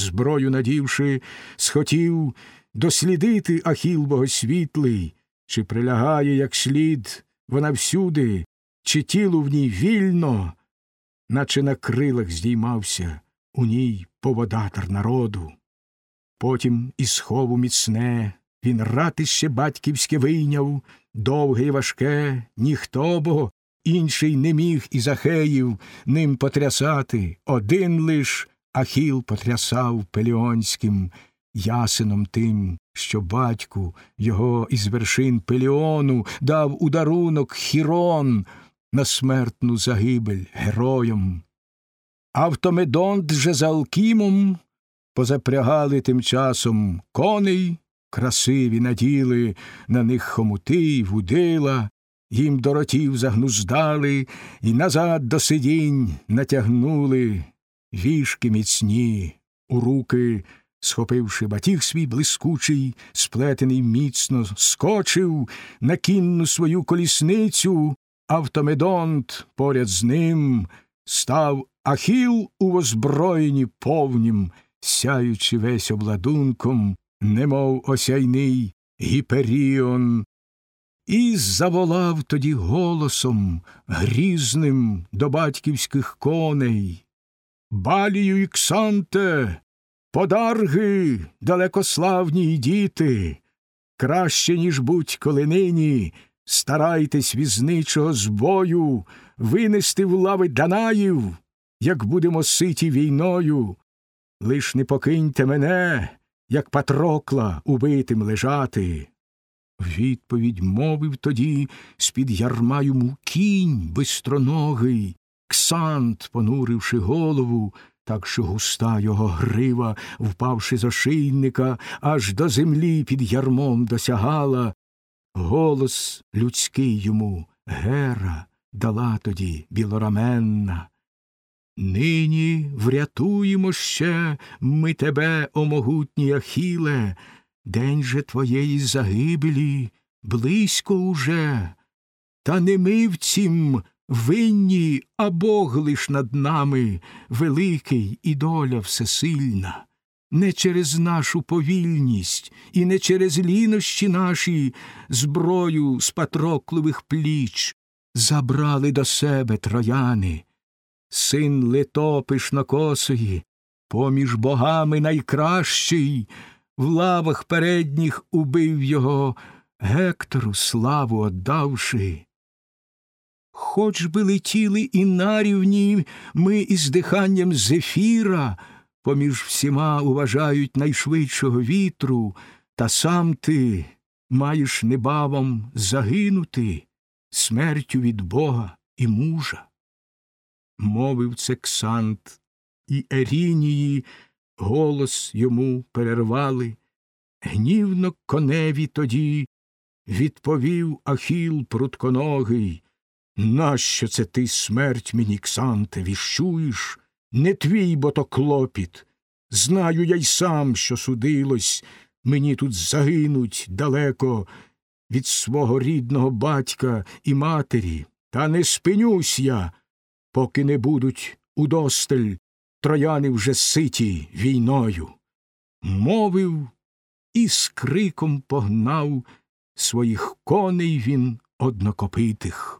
зброю надівши, схотів дослідити Ахіл богосвітлий, чи прилягає, як слід, вона всюди, чи тіло в ній вільно, наче на крилах здіймався у ній поводатор народу. Потім із схову міцне він ратище батьківське вийняв, довге й важке, ніхто бо інший не міг із Ахеїв ним потрясати, один лиш Ахіл потрясав пеліонським ясеном тим, що батьку його із вершин Пеліону дав у дарунок Хірон на смертну загибель героям. Автомедонт же за Алкімом позапрягали тим часом коней, красиві наділи на них хомути й вудила, їм доротів загнуздали і назад до сидінь натягнули вішки міцні у руки, схопивши батіг свій блискучий, сплетений міцно, скочив на кінну свою колісницю, автомедонт поряд з ним став Ахіл у озброєнні повнім, сяючи весь обладунком, немов осяйний гіперіон, і заволав тоді голосом грізним до батьківських коней. Балію і Ксанте, подарги, далекославні діти, краще, ніж будь-коли нині, старайтесь візничого збою винести в лави Данаїв, як будемо ситі війною. Лиш не покиньте мене, як Патрокла убитим лежати. Відповідь мовив тоді з-під ярма йому кінь бистроногий, Ксант, понуривши голову, так що густа його грива, впавши з ошейника, аж до землі під ярмом досягала. Голос людський йому гера дала тоді білораменна. Нині врятуємо ще ми тебе, о могутній Ахіле, день же твоєї загибелі близько уже, та не ми в цім винні, а Бог лиш над нами великий і доля всесильна. Не через нашу повільність і не через лінощі наші зброю з патрокливих пліч забрали до себе трояни син литопишнокосої, поміж богами найкращий, в лавах передніх убив його, Гектору славу отдавши. Хоч би летіли і на рівні ми із диханням зефіра, поміж всіма уважають найшвидшого вітру, та сам ти маєш небавом загинути смертю від Бога і мужа мовив це Ксант, і Ерінії голос йому перервали. Гнівно коневі тоді відповів Ахіл прутконогий. Нащо це ти смерть мені, Ксанте, віщуєш? Не твій бо то клопіт. Знаю я й сам, що судилось, мені тут загинуть далеко від свого рідного батька і матері, та не спинюсь я, поки не будуть удосталь трояни вже ситі війною. Мовив і з криком погнав своїх коней він однокопитих.